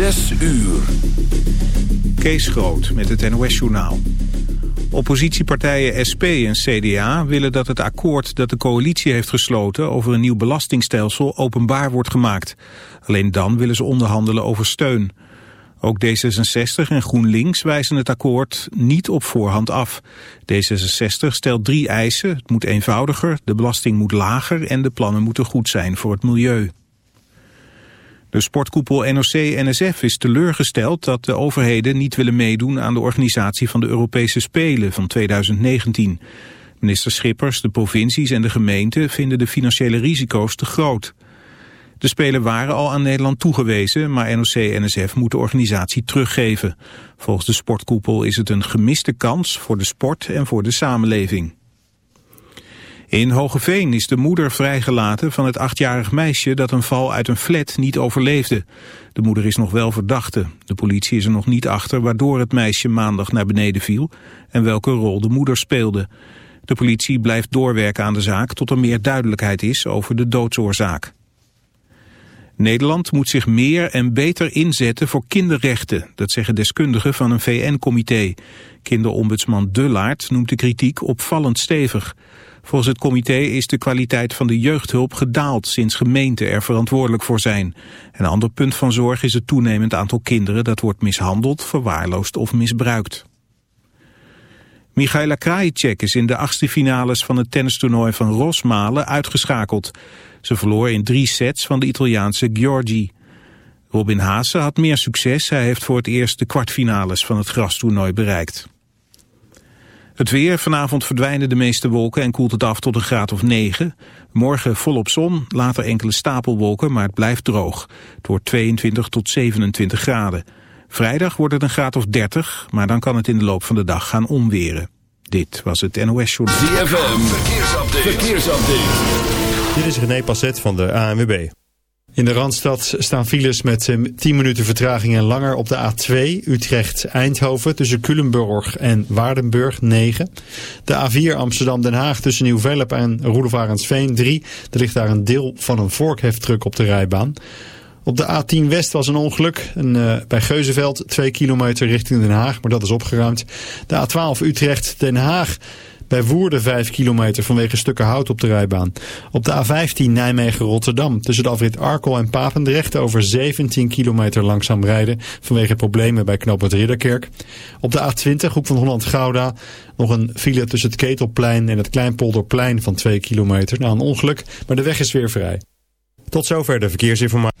Zes uur. Kees Groot met het NOS-journaal. Oppositiepartijen SP en CDA willen dat het akkoord dat de coalitie heeft gesloten over een nieuw belastingstelsel openbaar wordt gemaakt. Alleen dan willen ze onderhandelen over steun. Ook D66 en GroenLinks wijzen het akkoord niet op voorhand af. D66 stelt drie eisen. Het moet eenvoudiger, de belasting moet lager en de plannen moeten goed zijn voor het milieu. De sportkoepel NOC-NSF is teleurgesteld dat de overheden niet willen meedoen aan de organisatie van de Europese Spelen van 2019. Minister Schippers, de provincies en de gemeenten vinden de financiële risico's te groot. De Spelen waren al aan Nederland toegewezen, maar NOC-NSF moet de organisatie teruggeven. Volgens de sportkoepel is het een gemiste kans voor de sport en voor de samenleving. In Hogeveen is de moeder vrijgelaten van het achtjarig meisje dat een val uit een flat niet overleefde. De moeder is nog wel verdachte. De politie is er nog niet achter waardoor het meisje maandag naar beneden viel en welke rol de moeder speelde. De politie blijft doorwerken aan de zaak tot er meer duidelijkheid is over de doodsoorzaak. Nederland moet zich meer en beter inzetten voor kinderrechten. Dat zeggen deskundigen van een VN-comité. Kinderombudsman Dullaert noemt de kritiek opvallend stevig. Volgens het comité is de kwaliteit van de jeugdhulp gedaald sinds gemeenten er verantwoordelijk voor zijn. Een ander punt van zorg is het toenemend aantal kinderen dat wordt mishandeld, verwaarloosd of misbruikt. Michaela Krajicek is in de achtste finales van het tennistoernooi van Rosmalen uitgeschakeld. Ze verloor in drie sets van de Italiaanse Giorgi. Robin Haase had meer succes. Hij heeft voor het eerst de kwartfinales van het grastoernooi bereikt. Het weer, vanavond verdwijnen de meeste wolken en koelt het af tot een graad of 9. Morgen volop zon, later enkele stapelwolken, maar het blijft droog. Het wordt 22 tot 27 graden. Vrijdag wordt het een graad of 30, maar dan kan het in de loop van de dag gaan omweren. Dit was het NOS Journal. ZFM, verkeersupdate. verkeersupdate. Dit is René Passet van de ANWB. In de Randstad staan files met 10 eh, minuten vertraging en langer op de A2 Utrecht-Eindhoven tussen Culemborg en Waardenburg 9. De A4 Amsterdam-Den Haag tussen Nieuw-Vellep en Roelofarensveen 3. Er ligt daar een deel van een vorkheftruck op de rijbaan. Op de A10 West was een ongeluk en, uh, bij Geuzenveld 2 kilometer richting Den Haag, maar dat is opgeruimd. De A12 Utrecht-Den Haag bij Woerden 5 kilometer vanwege stukken hout op de rijbaan. Op de A15 Nijmegen-Rotterdam tussen de afrit Arkel en Papendrecht over 17 kilometer langzaam rijden vanwege problemen bij knooppunt Ridderkerk. Op de A20 Hoek van Holland-Gouda nog een file tussen het Ketelplein en het Kleinpolderplein van 2 kilometer. Na een ongeluk, maar de weg is weer vrij. Tot zover de verkeersinformatie.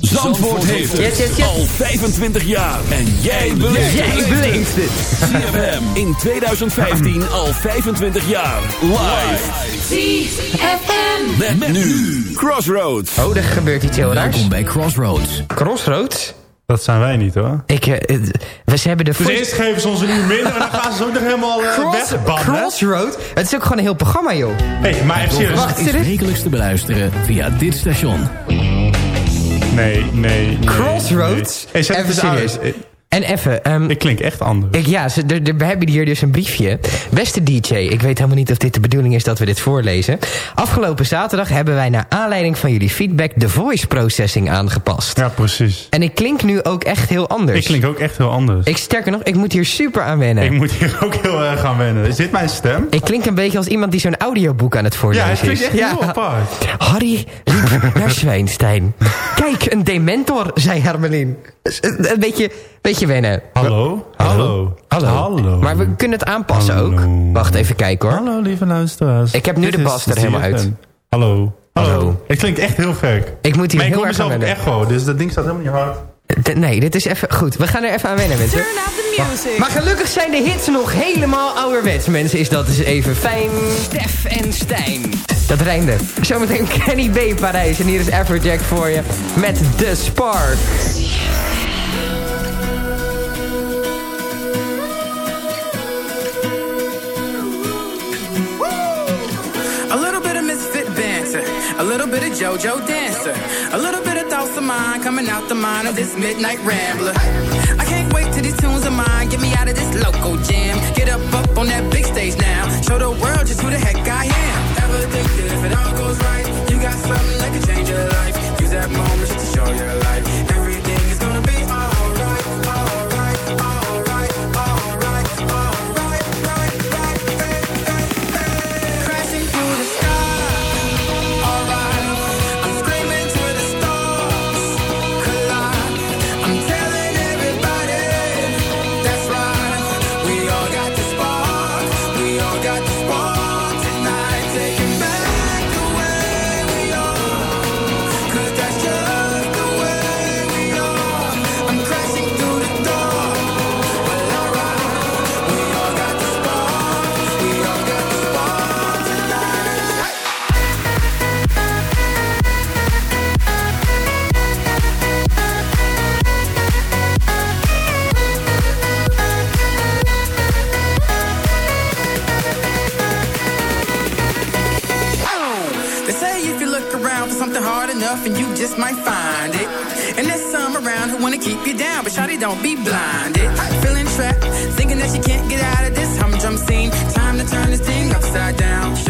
Zandvoort heeft het Yes, yes, yes. al 25 jaar. En jij beleeft het. ZFM in 2015 al 25 jaar. Live. ZFM. Met, nu Crossroads. Oh, er gebeurt iets heel raars. Welkom bij Crossroads. Crossroads? Dat zijn wij niet hoor. Ik, eh, we ze hebben de... Dus eerst geven ze ons een uur minder en dan gaan ze ook nog helemaal uh, Cross, wegbannen. Crossroad? Het is ook gewoon een heel programma, joh. Hey, maar even serieus. Wacht, Is wekelijks te beluisteren via dit station. Nee, nee, nee. Crossroads? Nee. Hey, zet het En even, ehm, Ik klink echt anders. ik, ja, ze, we hebben hier dus een briefje. Beste DJ, ik weet helemaal niet of dit de bedoeling is dat we dit voorlezen. Afgelopen zaterdag hebben wij naar aanleiding van jullie feedback de voice processing aangepast. Ja, precies. En ik klink nu ook echt heel anders. Ik klink ook echt heel anders. Ik, sterker nog, ik moet hier super aan wennen. Ik Ik, moet hier ook heel erg aan wennen. Is dit mijn stem? klink een beetje als iemand die zo'n audioboek aan het Ja, voorlezen het klinkt is. echt heel apart. Harry liep naar Zwijnstein. Kijk, een dementor, zei Hermelien. Een beetje, beetje wennen. Hallo? Hallo. Hallo? Hallo? Maar we kunnen het aanpassen Hallo. ook. Wacht even kijken hoor. Hallo, lieve luisteraars. Ik heb nu Dit de bas er helemaal uit. Hallo. Hallo. Hallo. Het klinkt echt heel gek. Ik moet hier maar ik heel hoor erg aan mezelf echo, dus dat ding staat helemaal niet hard. D- Nee, dit is even goed. We gaan er even aan wennen, mensen. Turn up the music. Maar gelukkig zijn de hits nog helemaal ouderwets, mensen. Is dat dus even fijn. Stef en Stijn. Dat rijmde. Zometeen Kenny B. Parijs. En hier is Everjack voor je met The Spark. A little bit of JoJo dancer, a little bit of thoughts of mine coming out the mind of this midnight rambler. I can't wait till these tunes of mine get me out of this local jam. Get up, up on that big stage now, show the world just who the heck I am. Ever think that if it all goes right, you got something that could change your life? Use that moment just to show your life. Everything keep you down, but shawty don't be blinded. Feeling trapped, thinking that you can't get out of this humdrum scene. Time to turn this thing upside down.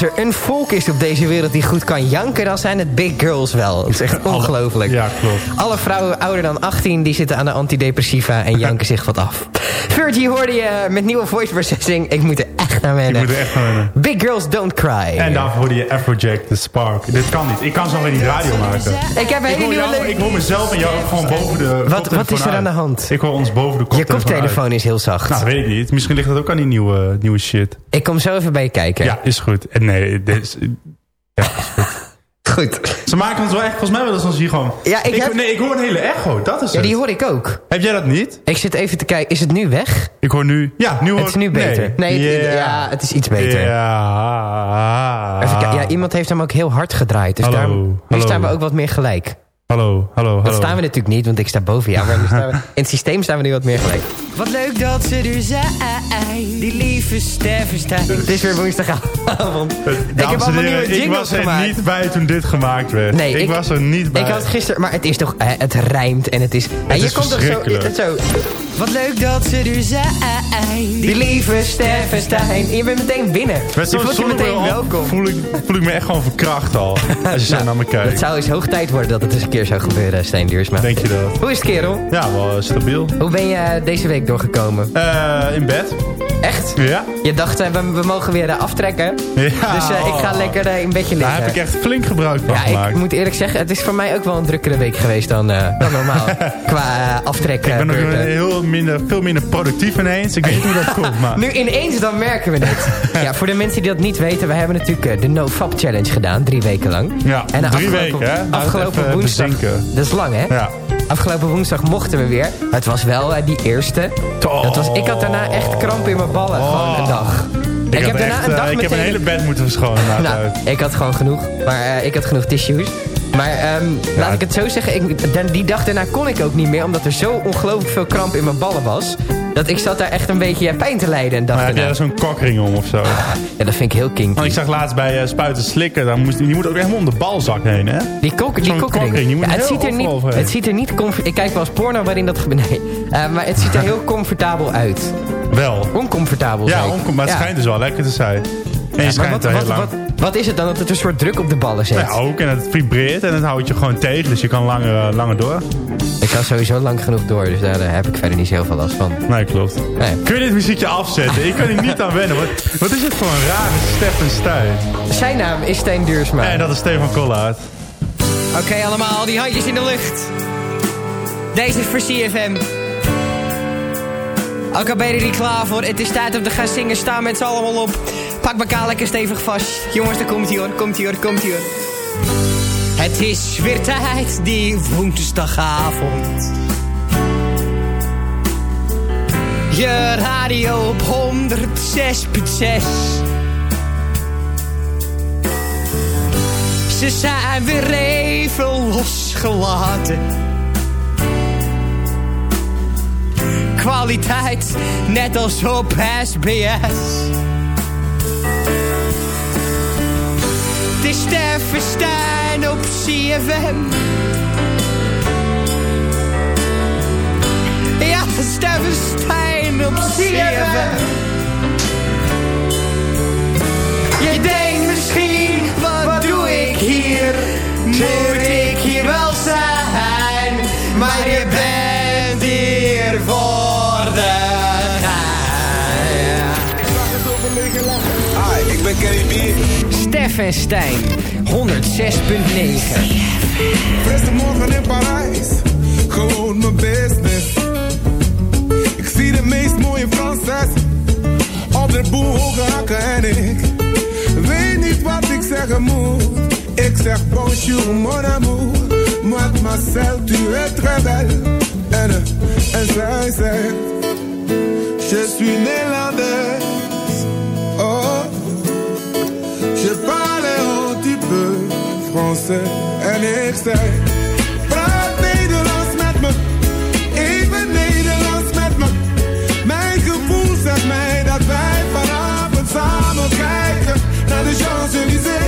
Als er een volk is op deze wereld die goed kan janken... dan zijn het big girls wel. Het is echt ongelooflijk. Ja, klopt. Alle vrouwen ouder dan 18 die zitten aan de antidepressiva... en janken zich wat af. Virgie hoorde je met nieuwe voice processing. Ik moet er echt naar Ik wennen. moet er echt van wennen. Big girls don't cry. En daarvoor hoorde je Afrojack, The Spark. Dit kan niet. Ik kan zo weer niet radio maken. Ik heb een Ik hele hoor, nieuwe... jou, ik hoor mezelf en jou gewoon boven de Wat, wat is er uit. aan de hand? Ik hoor ons boven de Je koptelefoon koptelefoon uit. is heel zacht. Nou, weet ik niet. Misschien ligt dat ook aan die nieuwe, nieuwe shit. Ik kom zo even bij je kijken. Ja, is goed. En nee, dit is... Ja, is goed. Goed. Ze maken ons wel echt, volgens mij wel eens ons hier gewoon... Ja, ik heb- Nee, ik hoor een hele echo. Dat is Ja, het. die hoor ik ook. Heb jij dat niet? Ik zit even te kijken. Is het nu weg? Ik hoor nu... Ja, nu hoor Het is nu beter. Nee, het- Ja. ja, het is iets beter. Ja. Even kijken. Ja, iemand heeft hem ook heel hard gedraaid. Dus Hallo, daar, nu hallo. staan we ook wat meer gelijk. Hallo, hallo, hallo. Dat staan we natuurlijk niet, want ik sta boven jou. Maar nu staan we, in het systeem staan we nu wat meer gelijk. Wat leuk dat ze er zijn. Die lieve Steffenstein. Het is weer woensdagavond. ik heb allemaal nieuwe heren, ik jingles was er gemaakt. niet bij toen dit gemaakt werd. Nee, ik, ik- was er niet bij. Ik had gisteren, maar het is toch, eh, het rijmt en het is... Is je komt toch zo, verschrikkelijk. het zo... Wat leuk dat ze er zijn. Die lieve Steffenstein. Je bent meteen binnen. Met je voelt je meteen welkom. Voel ik, voel ik me echt gewoon verkracht al. Als je zo naar me kijkt. Het zou eens hoog tijd worden dat het eens een keer zou gebeuren, Stijn Duursma. Denk je dat? Hoe is het, kerel? Ja, wel eh, stabiel. Hoe ben je eh, deze week doorgekomen? Eh, in bed. Echt? Ja. Je dacht, we, we mogen weer aftrekken. Ja. Dus ik ga lekker in bedje Daar liggen. heb ik echt flink gebruik van Ja, gemaakt. ik moet eerlijk zeggen, het is voor mij ook wel een drukkere week geweest dan, dan normaal. Qua aftrekken. Ik ben nog heel minder, veel minder productief ineens. Ik weet niet hoe dat komt, maar... Nu ineens, dan merken we het. ja, voor de mensen die dat niet weten, we hebben natuurlijk de NoFap Challenge gedaan, drie weken lang. Ja, En drie afgelopen- weken, hè? Het Afgelopen woensdag, bezinken. dat is lang hè? Ja. Afgelopen woensdag mochten we weer. Het was wel eh, die eerste. Oh. Dat was, ik had daarna echt kramp in mijn ballen, gewoon een dag. Ik, heb, daarna echt, een eh, dag ik heb een meteen- hele bed moeten verschonen. Nou, ik had gewoon genoeg. Maar eh, ik had genoeg tissues. Maar ehm, laat ik het zo zeggen. Ik, die dag daarna kon ik ook niet meer. Omdat er zo ongelooflijk veel kramp in mijn ballen was. Dat ik zat daar echt een beetje pijn te lijden. Een dag Maar heb jij daar zo'n kokring om of zo? Ja, dat vind ik heel kinky. Want ik zag laatst bij eh, Spuiten Slikken, dan moest, die moet ook helemaal om de balzak heen, hè? Die kok, die kokring. kokring, die moet Ja, het, ziet er niet, het ziet er niet. Ik kijk wel eens porno waarin dat gebeurt. Nee. Eh, maar het ziet er heel comfortabel uit. Wel. Oncomfortabel Ja, onkom, maar het Ja. schijnt dus wel lekker te zijn. En je Ja, maar schijnt wat, wat, wat, wat is het dan dat het een soort druk op de ballen zet? Ja, ook. En het vibreert en het houdt je gewoon tegen. Dus je kan langer, eh, langer door. Ik kan sowieso lang genoeg door, dus daar eh, heb ik verder niet zo heel veel last van. Nee, klopt. Nee. Kun je dit muziekje afzetten? Ik kan er niet aan wennen. Wat, wat is dit voor een rare Steffen Stijn? Zijn naam is Stijn Duursma. En dat is Stefan Kollaert. Oké allemaal, die handjes in de lucht. Deze is voor CFM. Ook al ben je er niet klaar voor, het is tijd om te gaan zingen. Staan met z'n allemaal op. Pak elkaar lekker stevig vast. Jongens, daar komt ie hoor, komt ie hoor, komt ie hoor. Het is weer tijd, die woensdagavond. Je radio op 106.6. Ze zijn weer even losgelaten. Kwaliteit, net als op SBS. Het is Steffen Stijn op CFM. Ja, Steffen Stijn op CFM. Je denkt misschien, wat doe ik hier? Moet ik hier wel zijn? Maar je bent hier voor de gein. Hi, ik ben Kenny B. Stef en Stijn, 106.9. Beste morgen in Parijs, gewoon mijn business. Ik zie de meest mooie Franses op de boel hoge hakken en ik weet niet wat ik zeggen moet. Ik zeg bonjour mon amour, mademoiselle tu es très belle. En, eh, en zij zegt, je suis néerlandaise. En ik zeg, praat Nederlands met me, even Nederlands met me. Mijn gevoel zegt mij dat wij vanavond samen kijken naar de Champs-Élysées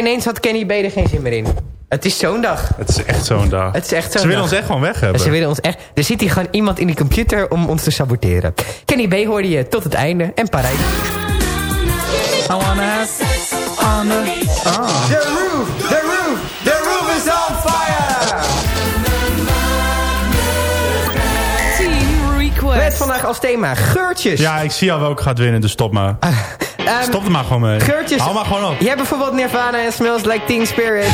Ineens had Kenny B er geen zin meer in. Het is zo'n dag. Het is echt zo'n dag. Het is echt zo'n Ze willen dag. ons echt gewoon weg hebben. En ze willen ons echt... Er zit hier gewoon iemand in die computer om ons te saboteren. Kenny B hoorde je tot het einde. En Parijs. I wanna have on the... Ah. The roof, the roof, the roof is on fire! Team request. Met vandaag als thema geurtjes. Ja, ik zie al welke gaat winnen, dus stop maar. Ehm, Stop er maar gewoon mee. Geurtjes. Hou maar gewoon op. Je hebt bijvoorbeeld Nirvana en Smells Like Teen Spirit.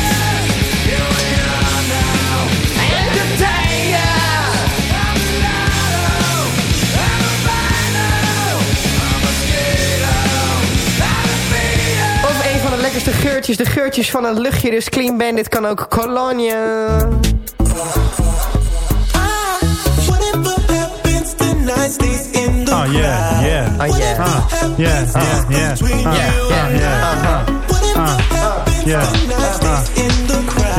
Of een van de lekkerste geurtjes. De geurtjes van een luchtje. Dus Clean Bandit kan ook Cologne. Oh yeah, yeah. Oh yeah. Ah, yeah, yeah, yeah. Ah, Yeah, ah, yeah. yeah. Ah, ah, yeah. Ah,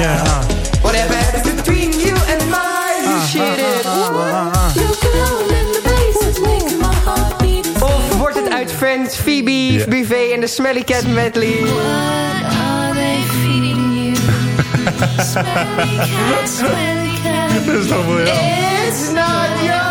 yeah, ah. Whatever happens between you and my you shit it. Of wordt het uit Friends, Phoebe. Buffet en de Smelly Cat medley? Dat is toch voor jou. It's not your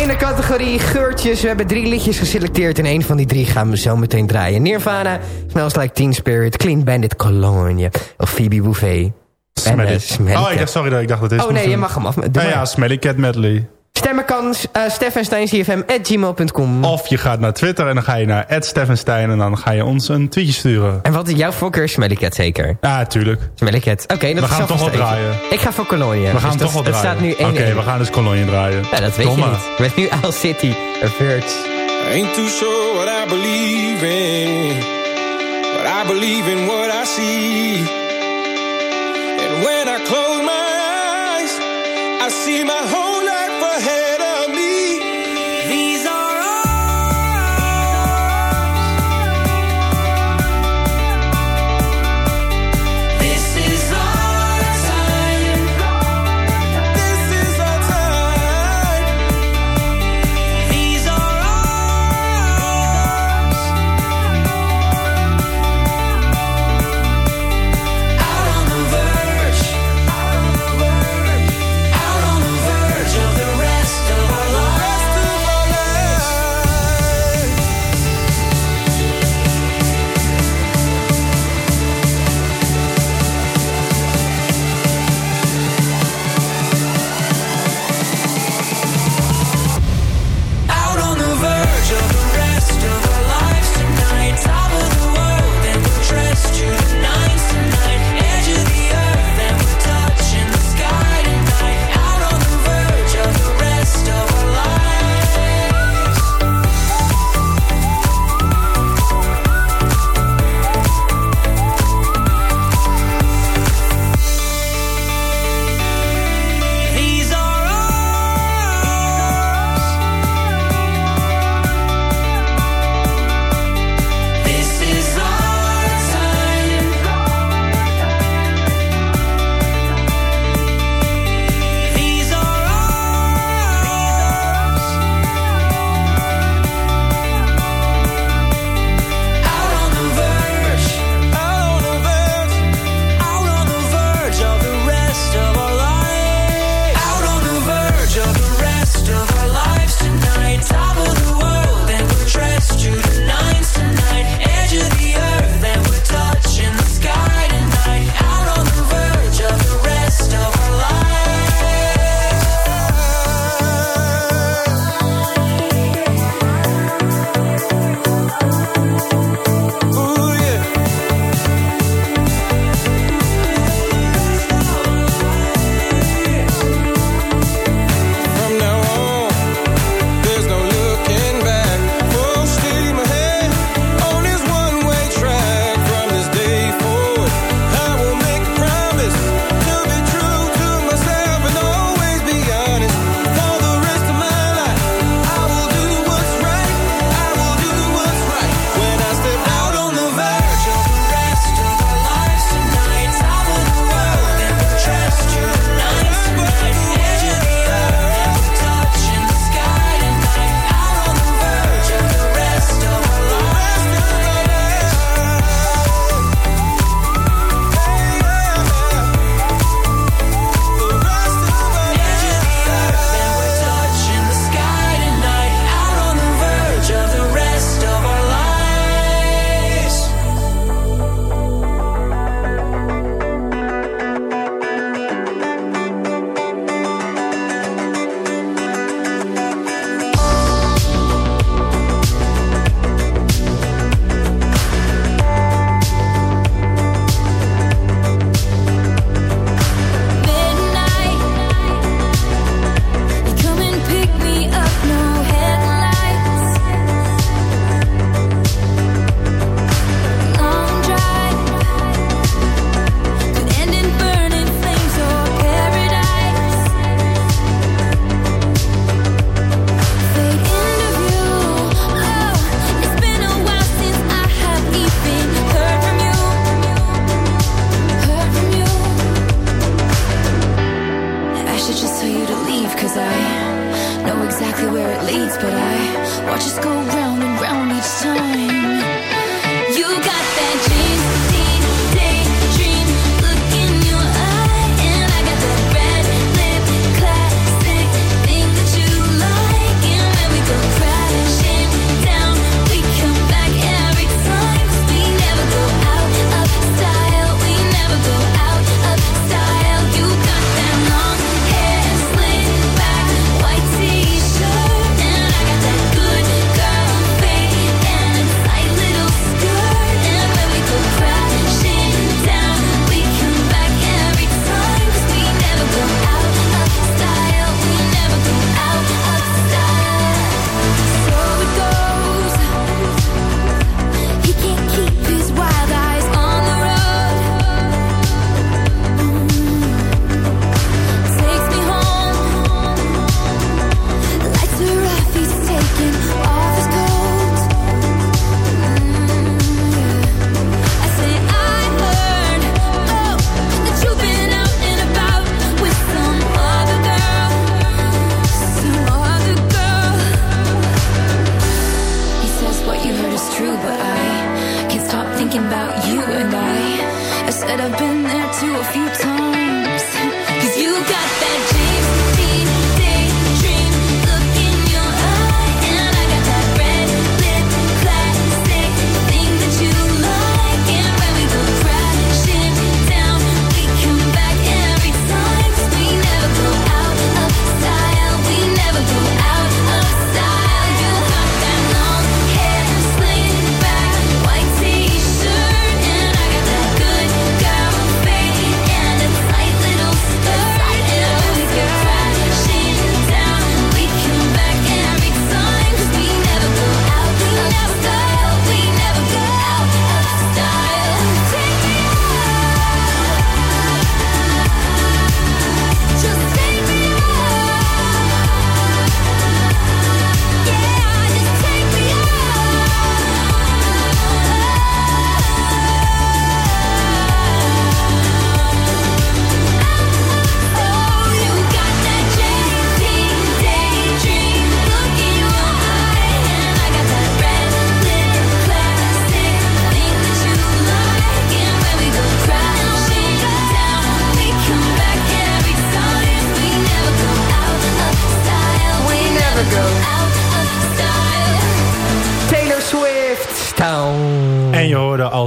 In de categorie geurtjes, we hebben drie liedjes geselecteerd... en één van die drie gaan we zo meteen draaien. Nirvana, Smells Like Teen Spirit, Clean Bandit, Cologne... of Phoebe. En, Smelly. Smelly Oh, ik dacht, sorry dat ik dacht dat dit Oh nee, je mag hem af. Doe Ja, ja, Smelly Cat Medley. Stemmen kan uh, steffensteincfm.gmail.com. Of je gaat naar Twitter en dan ga je naar @steffenstein en dan ga je ons een tweetje sturen. En wat is jouw voorkeur? Smelly Cat zeker? Ja, tuurlijk. Smelly Cat. Oké, dat We is gaan toch wel draaien. Ik ga voor Cologne. We gaan dus toch wel Het draaien. staat nu 1 Oké, we gaan dus Cologne draaien. Ja, dat weet Domme. je niet. Met nu Al City, A Verge. I ain't too sure what I believe in, but I believe in what I see. And when I close my eyes, I see my whole life ahead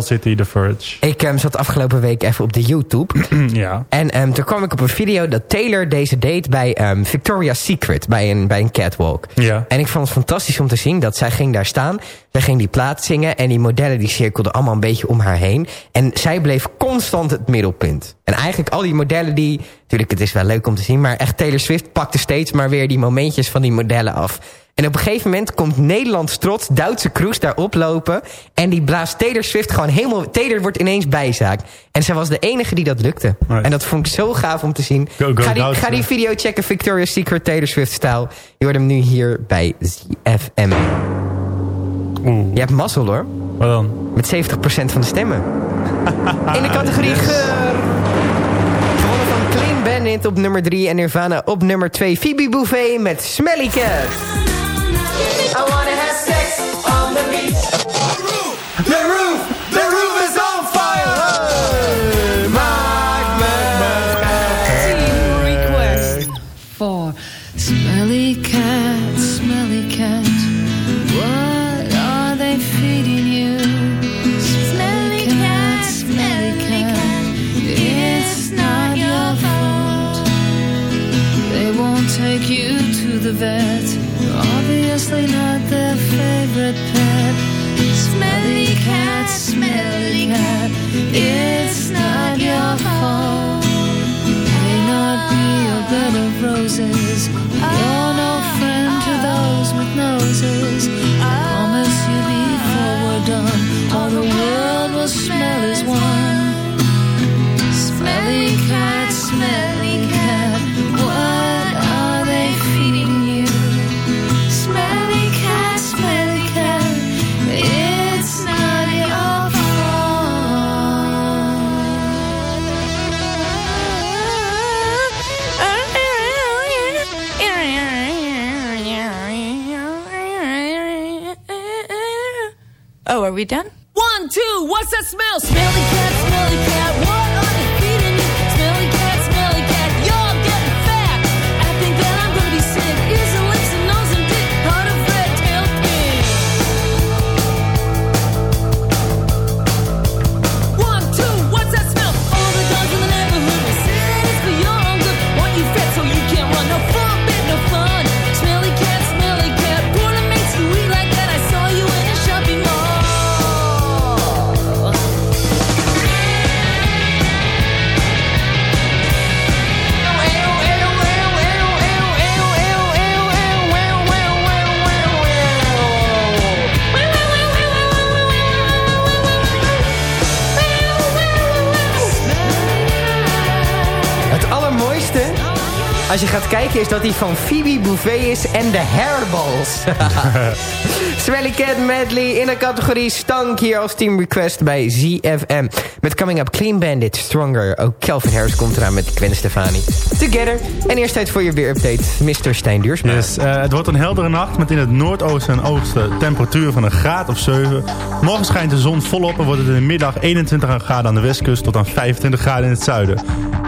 City, The Verge. Ik ehm, zat afgelopen week even op de YouTube. ja. En ehm, toen kwam ik op een video dat Taylor deze deed bij ehm, Victoria's Secret. Bij een, bij een catwalk. Ja. En ik vond het fantastisch om te zien dat zij ging daar staan. Zij ging die plaat zingen. En die modellen die cirkelden allemaal een beetje om haar heen. En zij bleef constant het middelpunt. En eigenlijk al die modellen die... Natuurlijk, het is wel leuk om te zien. Maar echt Taylor Swift pakte steeds maar weer die momentjes van die modellen af. En op een gegeven moment komt Nederlands trots Duitse Kroes daar oplopen. En die blaast Taylor Swift gewoon helemaal... Taylor wordt ineens bijzaak. En zij was de enige die dat lukte. En dat vond ik zo gaaf om te zien. Go, go, ga, die, ga, die, video checken, Victoria's Secret Taylor Swift stijl. Je hoort hem nu hier bij ZFM. Oeh. Je hebt mazzel hoor. Wat dan? Met 70% van de stemmen. In de categorie geur. Gewonnen van Clean Bennett op nummer 3 en Nirvana op nummer 2. Phoebe Bouvet met Smelly Cat. I wanna have sex on the beach. We done? One, two, what's that smell? Als je gaat kijken, is dat die van Phoebe Bouvet is en de Hairballs. Smelly Cat Medley in de categorie Stank hier als team request bij ZFM. Met Coming Up Clean Bandit, Stronger. Ook Calvin Harris komt eraan met Gwen Stefani. Together. En eerst tijd voor je weerupdate, Mr. Stijn Duursma. Yes, eh, het wordt een heldere nacht met in het noordoosten en oosten temperaturen van een graad of 7. Morgen schijnt de zon volop en wordt het in de middag 21 graden aan de westkust tot aan 25 graden in het zuiden.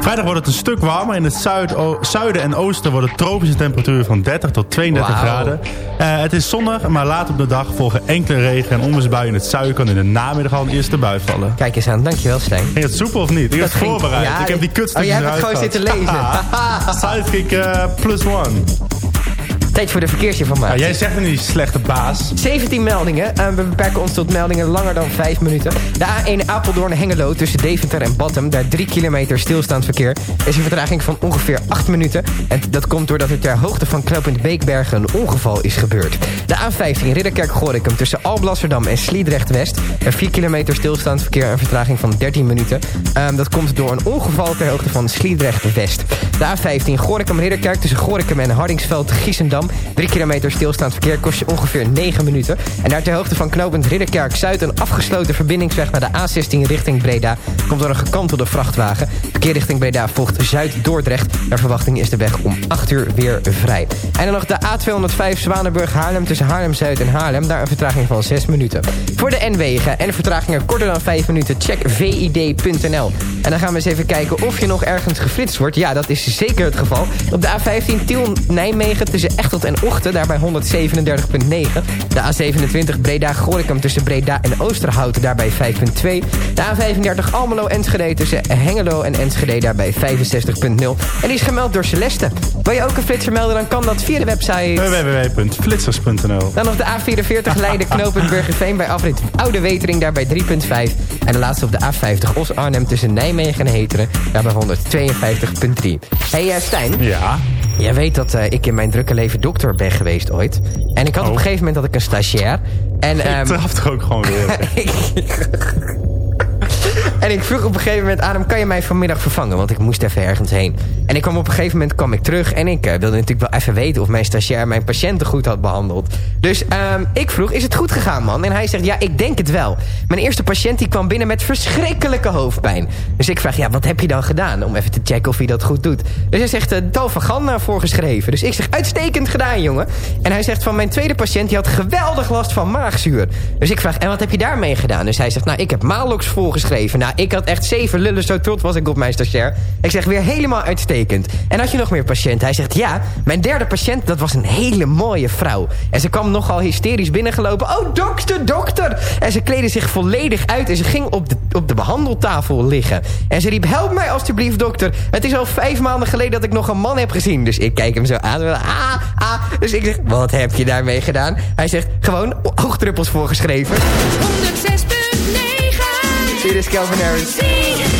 Vrijdag wordt het een stuk warmer. In het zuid, zuiden en oosten worden tropische temperaturen van 30 tot 32 Wauw. graden. Eh, het is zonnig, maar later op de dag volgen enkele regen- en onweersbuien in het zuiden. Kan in de namiddag al een eerste bui vallen. Kijk eens aan, dankjewel Stijn. Ging het soepel of niet? Ik heb het voorbereid. ja, ik heb die kutstukjes Oh, jij hebt het gewoon zitten gehad. Sidekick eh, plus one. Tijd voor de verkeersinformatie. Ja, jij zegt een die slechte baas. 17 meldingen. Eh, we beperken ons tot meldingen langer dan 5 minuten. De A1 Apeldoorn-Hengelo tussen Deventer en Battem. Daar 3 kilometer stilstaand verkeer. Is een vertraging van ongeveer 8 minuten. En dat komt doordat er ter hoogte van knooppunt Beekbergen een ongeval is gebeurd. De A15 Ridderkerk-Gorinchem tussen Alblasserdam en Sliedrecht-West. Er 4 kilometer stilstaand verkeer. Een vertraging van 13 minuten. Ehm, dat komt door een ongeval ter hoogte van Sliedrecht-West. De A15 Gorinchem-Ridderkerk tussen Gorinchem en Hardingsveld-Giessendam. 3 kilometer stilstaand verkeer kost je ongeveer 9 minuten. En daar ter hoogte van knooppunt Ridderkerk-Zuid... een afgesloten verbindingsweg naar de A16 richting Breda... komt door een gekantelde vrachtwagen. Verkeer richting Breda volgt Zuid-Dordrecht. Naar verwachting is de weg om 8 uur weer vrij. En dan nog de A205 Zwanenburg-Haarlem tussen Haarlem-Zuid en Haarlem. Daar een vertraging van 6 minuten. Voor de N-wegen en vertragingen korter dan 5 minuten... check vid.nl. En dan gaan we eens even kijken of je nog ergens geflitst wordt. Ja, dat is zeker het geval. Op de A15 Tiel-Nijmegen tussen Echteld en Ochten... daar bij 137,9. De A27 Breda-Gorinchem tussen Breda en Oosterhout... daar bij 5,2. De A35 Almelo-Enschede tussen Hengelo en Enschede... daar bij 65,0. En die is gemeld door Celeste. Wil je ook een flitser melden, dan kan dat via de website... www.flitsers.nl Dan nog de A44 Leiden knooppunt Burgerveen bij afrit Oude Wetering daar bij 3.5. En de laatste op de A50 Os Arnhem tussen Nijmegen en Heteren daar bij 152.3. Hey eh, Stijn. Ja? Jij weet dat eh, ik in mijn drukke leven dokter ben geweest ooit. En ik had op een gegeven moment dat ik een stagiair. En, Ik trap toch ook gewoon weer. en ik vroeg op een gegeven moment aan hem... kan je mij vanmiddag vervangen? Want ik moest even ergens heen. En ik kwam op een gegeven moment kwam ik terug... en ik eh, wilde natuurlijk wel even weten... of mijn stagiair mijn patiënten goed had behandeld. Dus ehm, ik vroeg, is het goed gegaan, man? En hij zegt, ja, ik denk het wel. Mijn eerste patiënt die kwam binnen met verschrikkelijke hoofdpijn. Dus ik vraag, ja, wat heb je dan gedaan? Om even te checken of hij dat goed doet. Dus hij zegt, uh, Dalfagan voorgeschreven. Dus ik zeg, uitstekend gedaan, jongen. En hij zegt, van mijn tweede patiënt... die had geweldig last van maagzuur. Dus ik vraag, en wat heb je daarmee gedaan? Dus hij zegt, nou, ik heb Malox voorgeschreven. Nou, ik had echt zeven lullen, zo trots was ik op mijn stagiair. Ik zeg, weer helemaal uitstekend. En had je nog meer patiënten? Hij zegt, ja, mijn derde patiënt, dat was een hele mooie vrouw. En ze kwam nogal hysterisch binnengelopen. Oh, dokter, dokter! En ze kleedde zich volledig uit en ze ging op de, op de behandeltafel liggen. En ze riep, help mij alstublieft, dokter. Het is al vijf maanden geleden dat ik nog een man heb gezien. Dus ik kijk hem zo aan. Ah, ah. Dus ik zeg, wat heb je daarmee gedaan? Hij zegt, gewoon oogdruppels voorgeschreven. 106.9 Hier is Calvin Harris.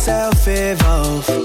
self evolve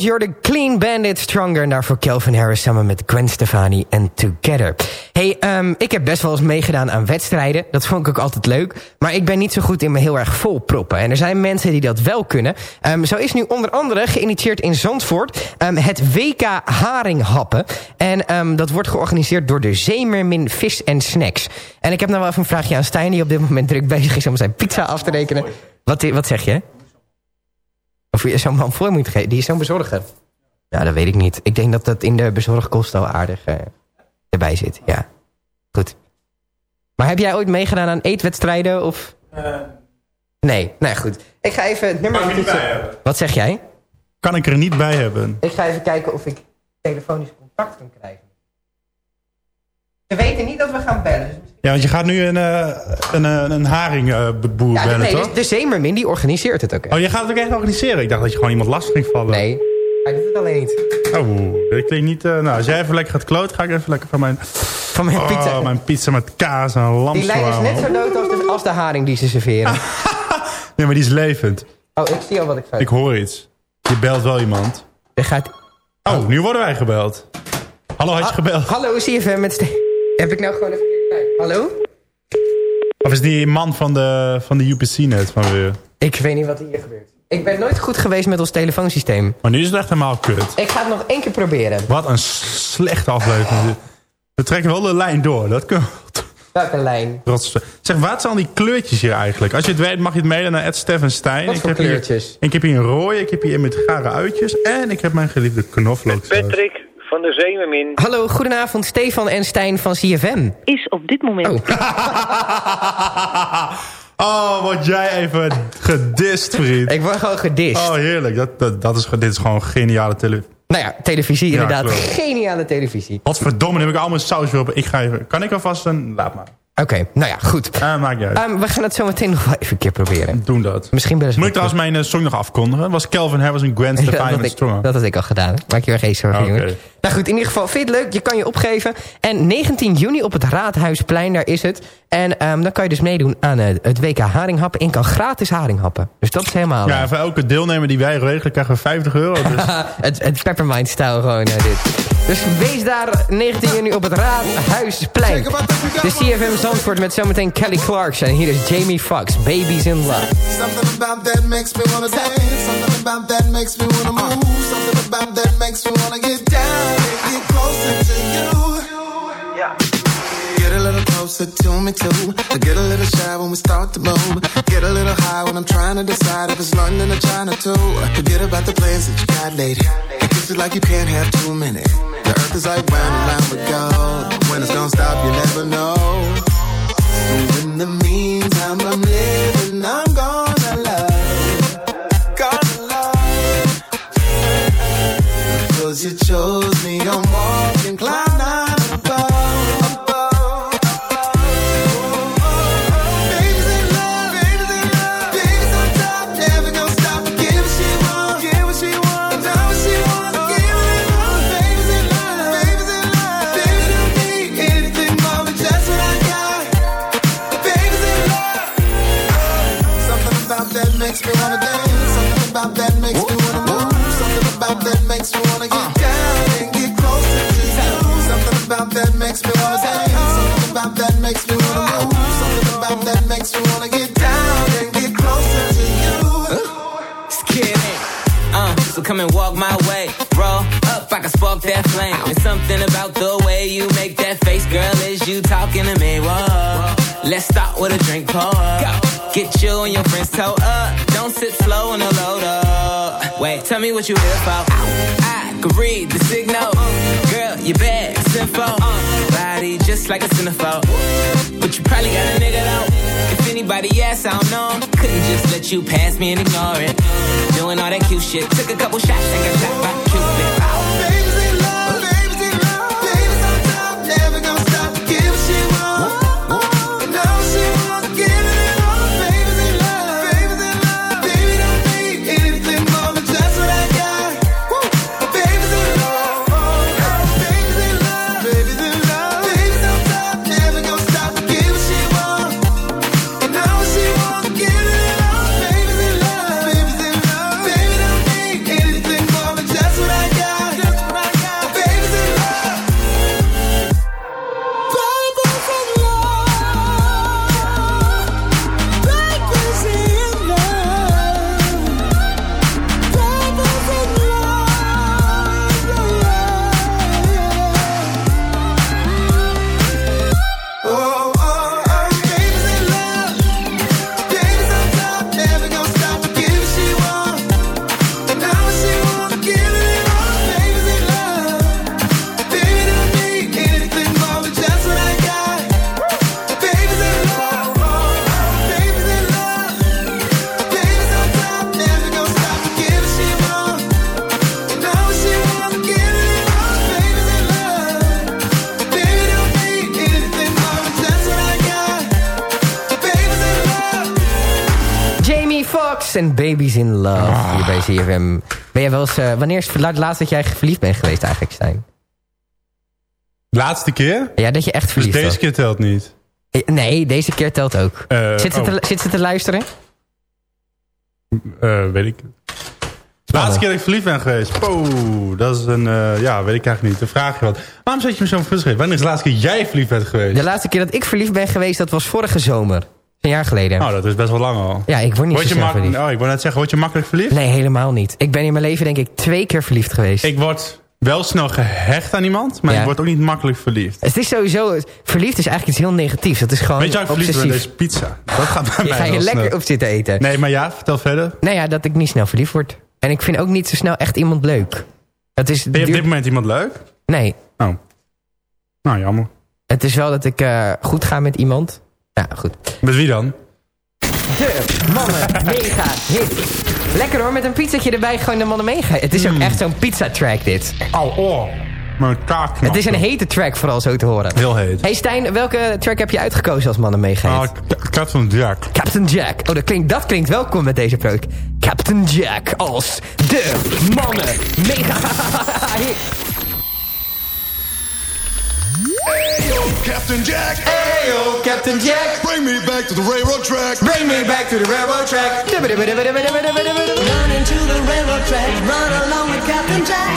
The Clean Bandit Stronger. En daarvoor Kelvin Harris samen met Gwen Stefani en Together. Hey, ehm, ik heb best wel eens meegedaan aan wedstrijden. Dat vond ik ook altijd leuk. Maar ik ben niet zo goed in me heel erg volproppen. En er zijn mensen die dat wel kunnen. Ehm, zo is nu onder andere geïnitieerd in Zandvoort... ehm, het WK Haringhappen. En dat wordt georganiseerd door de Zeemermin Vis en Snacks. En ik heb nou wel even een vraagje aan Stijn... die op dit moment druk bezig is om zijn pizza af te rekenen. Wat, wat zeg je? Of je zo'n man voor moet geven. Die is zo'n bezorger. Ja, dat weet ik niet. Ik denk dat dat in de bezorgkosten al aardig eh, erbij zit. Ja, goed. Maar heb jij ooit meegedaan aan eetwedstrijden? Of... Nee, nou goed. Ik ga even het nummer... Kan ik er niet bij hebben. Wat zeg jij? Kan ik er niet bij hebben. Ik ga even kijken of ik telefonisch contact kan krijgen. Ze weten niet dat we gaan bellen. Ja, want je gaat nu een, eh, een, eh, een haringboer ja, bellen, nee, toch? de Zeemermin die organiseert het ook. echt. Oh, je gaat het ook echt organiseren? Ik dacht dat je gewoon iemand last ging vallen. Nee, hij doet het alleen niet. Oh, dat klinkt niet... eh, nou, als jij even lekker gaat kloot, ga ik even lekker van mijn... Van mijn oh, pizza. mijn pizza met kaas en Die lijn is net zo dood als de, als de haring die ze serveren. Nee, maar die is levend. Oh, ik zie al wat ik zei. Ik hoor iets. Je belt wel iemand. Er gaat... Oh, nu worden wij gebeld. Hallo, had je gebeld? Hallo, CFM met Ste- Heb ik nou gewoon even... Hallo? Of is die man van de, van de UPC net van weer? Ik weet niet wat hier gebeurt. Ik ben nooit goed geweest met ons telefoonsysteem. Maar nu is het echt helemaal kut. Ik ga het nog één keer proberen. Wat een slechte aflevering. We trekken wel de lijn door. Dat kunnen we, Welke lijn? Trots. Zeg, wat zijn al die kleurtjes hier eigenlijk? Als je het weet, mag je het mailen naar Ed Steffen Stein. Wat ik voor heb hier- kleurtjes? ik heb hier een rode, ik heb hier een met gare uitjes. En ik heb mijn geliefde knoflook. Patrick van de Zeemermin. Hallo, goedenavond. Stefan en Stijn van CFM. Is op dit moment... Oh, word jij even gedist, vriend. Ik word gewoon gedist. Oh, heerlijk. Dat, dat, dat is, dit is gewoon geniale televisie. Nou ja, televisie inderdaad. Geniale televisie. Wat verdomme, dan heb ik allemaal saus weer op. Ik ga even... Kan ik alvast een... Laat maar. Oké, nou ja, goed. Ah, maakt niet uit. Ehm, we gaan het zo meteen nog wel even een keer proberen. Doen dat. Misschien best Moet ik trouwens mijn eh, song nog afkondigen? Was Calvin Harris en Gwen Stefani met Stronger. dat had ik al gedaan. Maak je er geen zorgen, jongen. Nou goed, in ieder geval, vind je het leuk? Je kan je opgeven. En 19 juni op het Raadhuisplein, daar is het. En ehm, dan kan je dus meedoen aan eh, het WK Haringhappen. En je kan gratis haringhappen. Dus dat is helemaal... Ja, voor elke deelnemer die wij regelen krijgen we 50 euro. Dus het, het Peppermint-stijl gewoon, eh, dit. Dus wees daar 19 juni op het Raadhuisplein. De CFM Zandvoort met zometeen Kelly Clarkson. En hier is Jamie Foxx, Babies in Love. Something about that makes me wanna dance. Something about that makes me wanna move. Something about that makes me wanna get down and get closer to you. A little closer to me too. I Get a little shy when we start to move. Get a little high when I'm trying to decide if it's London or China too. Forget about the plans that you got later. It feels like you can't have too many. The earth is like round and round we go. When it's gonna stop, you never know. So in the meantime, I'm living, I'm gonna love, gonna love. Cause you chose me, I'm walking come and walk my way. Roll up, I can spark that flame. There's something about the way you make that face, girl. Is you talking to me? Whoa. Let's start with a drink, pour up. Get you and your friends toe up. Don't sit slow on the load up. Wait, tell me what you here for. I can read the signal. Girl, you bad, simple. Just like a centerfold. But you probably got a nigga though. If anybody else, I don't know. Couldn't just let you pass me and ignore it. Doing all that cute shit. Took a couple shots and got shot by Cupid. Babies in Love. Hier bij CFM. Ben jij wel eens... eh, wanneer is het laat- laatst dat jij verliefd bent geweest eigenlijk, Stijn? Laatste keer? Ja, dat je echt Dus verliefd deze was. keer telt niet. Eh, Nee, deze keer telt ook. Eh, zit, ze oh. te, zit ze te luisteren? Weet ik. De laatste keer dat ik verliefd ben geweest. Oh, dat is een... ja, weet ik eigenlijk niet. Dan vraag je wat. Waarom zet je me zo'n frustreerd? Wanneer is de laatste keer jij verliefd bent geweest? De laatste keer dat ik verliefd ben geweest, dat was vorige zomer. Een jaar geleden. Nou, dat is best wel lang al. Ja, ik word niet Word zo je snel verliefd. Oh, ik wou net zeggen, word je makkelijk verliefd? Nee, helemaal niet. Ik ben in mijn leven denk ik twee keer verliefd geweest. Ik word wel snel gehecht aan iemand, maar Ja. je wordt ook niet makkelijk verliefd. Het is sowieso... Verliefd is eigenlijk iets heel negatiefs. Dat is gewoon Weet je ik verliefd ben? Deze pizza. Dat gaat bij mij ga je lekker snel. op zitten eten. Nee, maar ja, vertel verder. Nou ja, dat ik niet snel verliefd word. En ik vind ook niet zo snel echt iemand leuk. Dat is, Ben je op dit moment iemand leuk? Nee. Oh. Nou, jammer. Het is wel dat ik eh, goed ga met iemand. Ja, goed. Met wie dan? De mannen mega hit. Lekker hoor, met een pizzatje erbij gewoon de mannen mega. Het is ook Hmm. echt zo'n pizza track dit. Oh, oh. Mijn kaart Het is een hete track vooral zo te horen. Heel heet. Hey Stijn, welke track heb je uitgekozen als mannen mega Ah, hit? Ka- Captain Jack. Captain Jack. Oh, dat klinkt, dat klinkt welkom met deze product. Captain Jack als de mannen mega hit. Captain Jack. Ayo, Captain Jack. Bring me back to the railroad track. Bring me back to the railroad track. Run into the railroad track, run along with Captain Jack.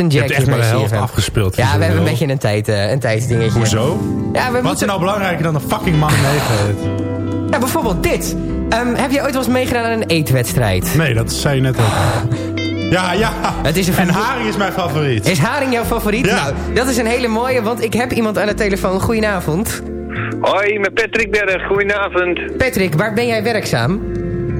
Captain Jack. Je hebt echt maar de helft afgespeeld. Ja, we hebben een beetje een, tijd, eh, een tijdsdingetje. Hoezo? Ja, we Wat moeten... is nou belangrijker dan een fucking man meegeheet? Ja, bijvoorbeeld dit. Ehm, heb je ooit wel eens meegedaan aan een eetwedstrijd? Nee, dat zei je net ook. Ja, ja. Het is een En haring is mijn favoriet. Is haring jouw favoriet? Ja. Nou, dat is een hele mooie, want ik heb iemand aan de telefoon. Goedenavond. Hoi, met Patrick Berg. Goedenavond. Patrick, waar ben jij werkzaam?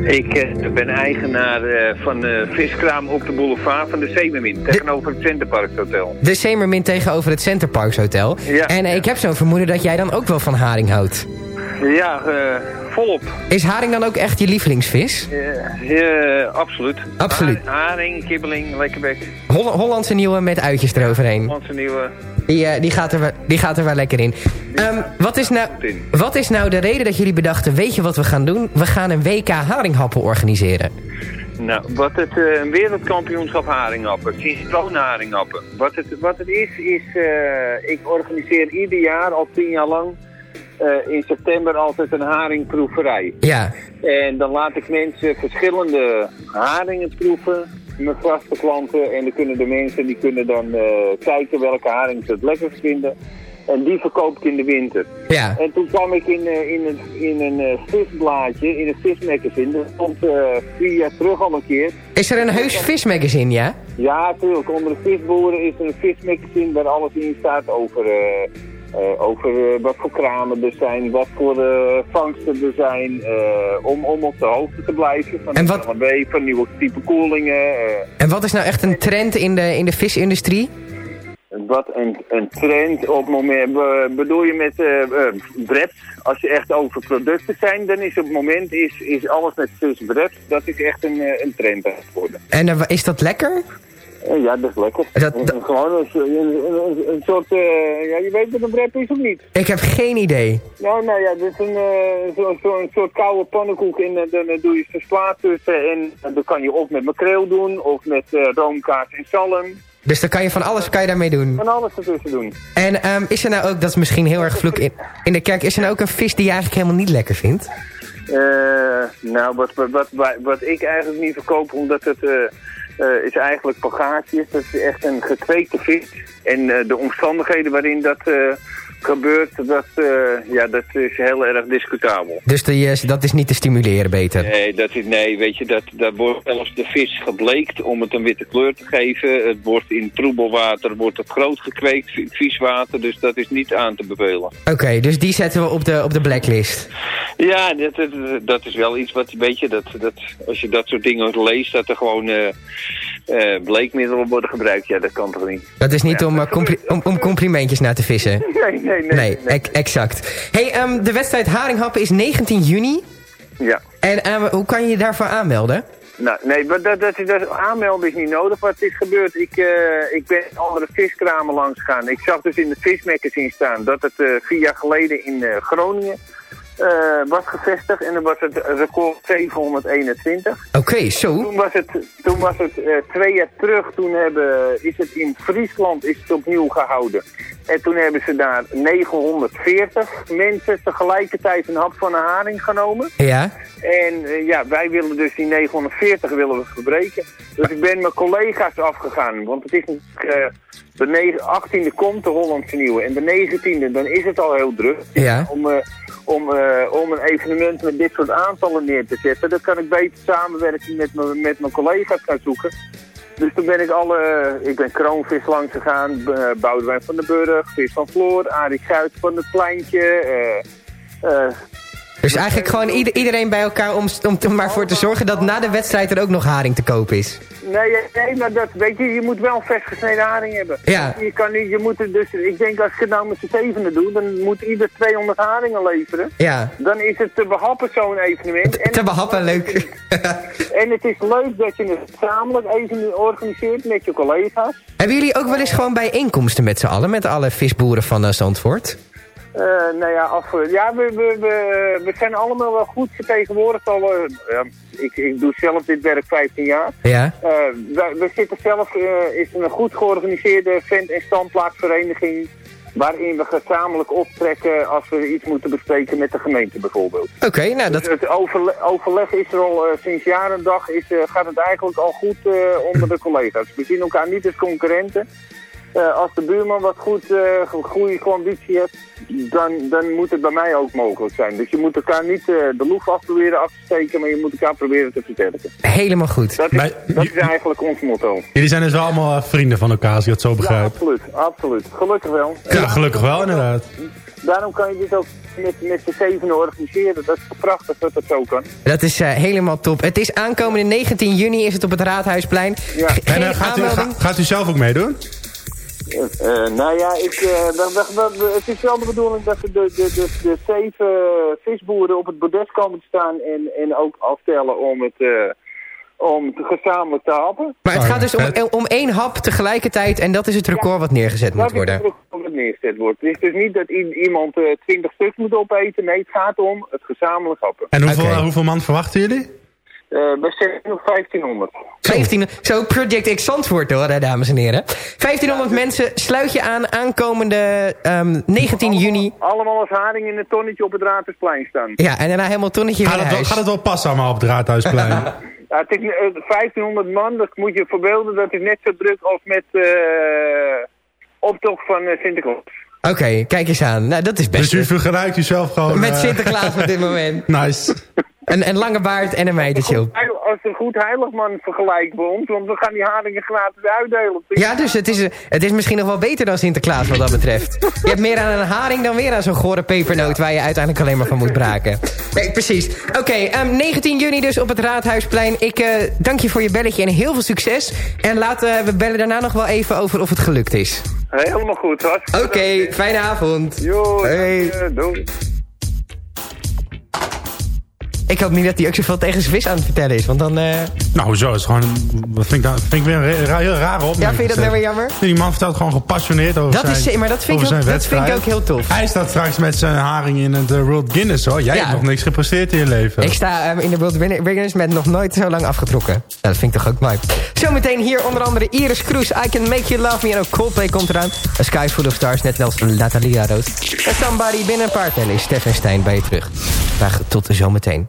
Ik eh, ben eigenaar eh, van de viskraam op de boulevard van de Zeemermin. Tegenover het Centerparks Hotel. De Semermin tegenover het Centerparks Hotel. Ja. En eh, ik heb zo'n vermoeden dat jij dan ook wel van haring houdt. Ja, eh, volop. Is haring dan ook echt je lievelingsvis? Eh, absoluut. Absoluut. Ha- Haring, kibbeling, lekkerbek. Holl- Hollandse nieuwe met uitjes eroverheen. Onze nieuwe... Die, eh, die, gaat er, wel- die gaat er wel lekker in. Ehm, wat, is nou, wat is nou de reden dat jullie bedachten... weet je wat we gaan doen? We gaan een WK haringhappen organiseren. Nou, wat het eh, wereldkampioenschap haringhappen, synchroon haringhappen. Wat het, wat het is, is eh, ik organiseer ieder jaar, al tien jaar lang, eh, in september altijd een haringproeverij. Ja. En dan laat ik mensen verschillende haringen proeven met vaste klanten. En dan kunnen de mensen die kunnen dan eh, kijken welke haring ze het lekkerst vinden. En die verkoop ik in de winter. Ja. En toen kwam ik in, eh, in een, in een visblaadje, in een vismagazine. Dat stond vier jaar terug al een keer. Is er een heus vismagazine, ja? Ja, natuurlijk. Onder de visboeren is er een vismagazine waar alles in staat over, eh, over eh, wat voor kramen er zijn, wat voor eh, vangsten er zijn, om, om op de hoogte te blijven van En wat- van nieuwe type koelingen. En wat is nou echt een trend in de, in de visindustrie? wat een, een trend op het moment, be- bedoel je met wraps, als je echt over producten zijn, dan is op het moment is, is alles met vis wraps, dat is echt een, een trend aan het worden. En is dat lekker? Eh, ja, dat is lekker. Dat- gewoon een, een, een- soort, eh, ja, je weet wat een wrap is of niet? Ik heb geen idee. Nou, nou ja, dit is een, eh, zo, zo, een soort koude pannenkoek en dan doe je versla tussen en dan kan je of met makreel doen of met eh, roomkaas en zalm. Dus dan kan je van alles kan je daarmee doen. Van alles ertussen doen. En ehm, is er nou ook, dat is misschien heel erg vloek in, in de kerk, is er nou ook een vis die je eigenlijk helemaal niet lekker vindt? Eh, nou, wat, wat, wat, wat, wat ik eigenlijk niet verkoop, omdat het eh, is eigenlijk pagaatjes. Dat is echt een gekweekte vis. En eh, de omstandigheden waarin dat eh, gebeurt, dat, eh, ja, dat is heel erg discutabel. Dus die, eh, dat is niet te stimuleren beter. Nee, dat is, nee, weet je, dat, dat wordt zelfs de vis gebleekt om het een witte kleur te geven. Het wordt in troebelwater wordt het groot gekweekt, in vieswater, dus dat is niet aan te bevelen. Oké, dus die zetten we op de, op de blacklist. Ja, dat, dat, dat is wel iets wat, weet je, dat, dat, als je dat soort dingen leest, dat er gewoon eh, bleekmiddelen worden gebruikt. Ja, dat kan toch niet? Dat is niet om, om, om complimentjes naar te vissen. Nee, nee, nee. Exact. hey, ehm, de wedstrijd Haringhappen is 19 juni. Ja. En ehm, hoe kan je je daarvoor aanmelden? Nou, nee, maar dat, dat, dat aanmelden is niet nodig. Wat is gebeurd? Ik, eh, ik ben andere viskramen langs gegaan. Ik zag dus in de vismagazine staan dat het eh, vier jaar geleden in eh, Groningen was gevestigd. En dan was het record 721. Oké, zo. Toen was het, toen was het eh, twee jaar terug, toen hebben, is het in Friesland is het opnieuw gehouden. En toen hebben ze daar 940 mensen tegelijkertijd een hap van een haring genomen. Ja? En eh, ja, wij willen dus die 940 willen we verbreken. Dus ik ben mijn collega's afgegaan. Want het is eh, de negen- 18e komt de Hollandse Nieuwe. En de 19e, dan is het al heel druk. Ja. Om, eh, om, eh, om een evenement met dit soort aantallen neer te zetten. Dan kan ik beter samenwerken met, met mijn collega's gaan zoeken. Dus toen ben ik alle, ik ben Kroonvis langs gegaan, B- Boudewijn van den Burg, Vis van Floor, Arie Guit van het Pleintje, eh, eh, Dus eigenlijk gewoon ieder- iedereen bij elkaar om, om er maar voor te zorgen dat na de wedstrijd er ook nog haring te koop is. Nee, nee, maar dat, weet je, je moet wel een vers gesneden haring hebben. Ja. Je kan niet, je moet dus, ik denk als ik het nou met z'n zevenen doe, dan moet ieder 200 haringen leveren. Ja. Dan is het te behappen zo'n evenement. En, Te behappen, leuk. en het is leuk dat je het gezamenlijk even organiseert met je collega's. Hebben jullie ook wel eens gewoon bijeenkomsten met z'n allen, met alle visboeren van eh, Zandvoort? Eh, nou ja, af, ja we, we, we, we zijn allemaal wel goed vertegenwoordigd. Al, eh, ik, ik doe zelf dit werk 15 jaar. Ja. Eh, we, we zitten zelf, eh, is een goed georganiseerde vent- en standplaatsvereniging... waarin we gezamenlijk optrekken als we iets moeten bespreken met de gemeente bijvoorbeeld. Oké, nou dat... Dus het overle- overleg is er al eh, sinds jaar en dag, is, eh, gaat het eigenlijk al goed eh, onder de collega's. We zien elkaar niet als concurrenten. Eh, als de buurman wat goed, eh, go- goede ambitie heeft, dan, dan moet het bij mij ook mogelijk zijn. Dus je moet elkaar niet eh, de loef af proberen af te steken, maar je moet elkaar proberen te versterken. Helemaal goed. Dat is, dat is eigenlijk ons motto. Jullie zijn dus wel allemaal vrienden van elkaar, als ik het zo Ja, begrijp. absoluut, absoluut. Gelukkig wel. Ja, gelukkig wel, inderdaad. Daarom kan je dit ook met, met de zevenen organiseren. Dat is prachtig dat dat zo kan. Dat is eh, helemaal top. Het is aankomende 19 juni, is het op het Raadhuisplein. Ja. En gaat, u, ga- gaat u zelf ook meedoen? Eh, eh, nou ja, ik, eh, we- we- we- het is wel de bedoeling dat de, de, de, de zeven visboeren op het bordes komen te staan en, en ook aftellen om het, eh, om het gezamenlijk te happen. Maar het gaat dus om, om één hap tegelijkertijd en dat is het record wat neergezet moet Dat is worden. het neergezet wordt. Het is dus niet dat iemand twintig stuks moet opeten. Nee, het gaat om het gezamenlijk happen. En hoeveel, hoeveel man verwachten jullie? Eh, we zitten nog 1500. 15, zo Project X Zandvoort hoor, hè, dames en heren. 1500 mensen, sluit je aan aankomende ehm, 19 juni. Allemaal als haring in een tonnetje op het Raadhuisplein staan. Ja, en daarna helemaal tonnetje Gaat het, huis. gaat het wel passen allemaal op het Raadhuisplein? Ja, het is, eh, 1500 man, dat moet je verbeelden. Dat is net zo druk als met eh optocht van Sinterklaas. Oké, kijk eens aan. Nou, dat is best. dus u vergelijkt u zelf gewoon... Met Sinterklaas op dit moment. Nice. Een, een lange baard en een op. Eigenlijk- als een goed heiligman vergelijk bij ons. Want we gaan die haringen gratis uitdelen. Ja, dus het is, het is misschien nog wel beter dan Sinterklaas wat dat betreft. Je hebt meer aan een haring dan weer aan zo'n gore pepernoot... waar je uiteindelijk alleen maar van moet braken. Nee, precies. Oké, ehm, 19 juni dus op het Raadhuisplein. Ik eh, dank je voor je belletje en heel veel succes. En laten we bellen daarna nog wel even over of het gelukt is. Helemaal goed. Oké, fijne avond. Jo, Hey. doei. Ik hoop niet dat hij ook zoveel tegen zijn vis aan het vertellen is, want dan... eh, Nou, zo is gewoon... Dat vind ik, dan, vind ik weer een ra- heel rare opmerking. Ja, vind je dat nou weer jammer? Die man vertelt gewoon gepassioneerd over Dat zijn is- maar dat vind ik ook- zijn dat vind ik wedstrijd. ook heel tof. Hij staat straks met zijn haring in het eh, World Guinness, hoor. Jij Ja. hebt nog niks gepresteerd in je leven. Ik sta ehm, in de World Winners met nog nooit zo lang afgetrokken. Nou, dat vind ik toch ook mooi. Zometeen hier onder andere Iris Kroes, I Can Make You Love Me. En ook Coldplay komt eraan. A Sky Full of Stars, net als Natalia Roos. En Somebody binnen een paar is Stefan Stijn bij je terug. Graag tot zometeen.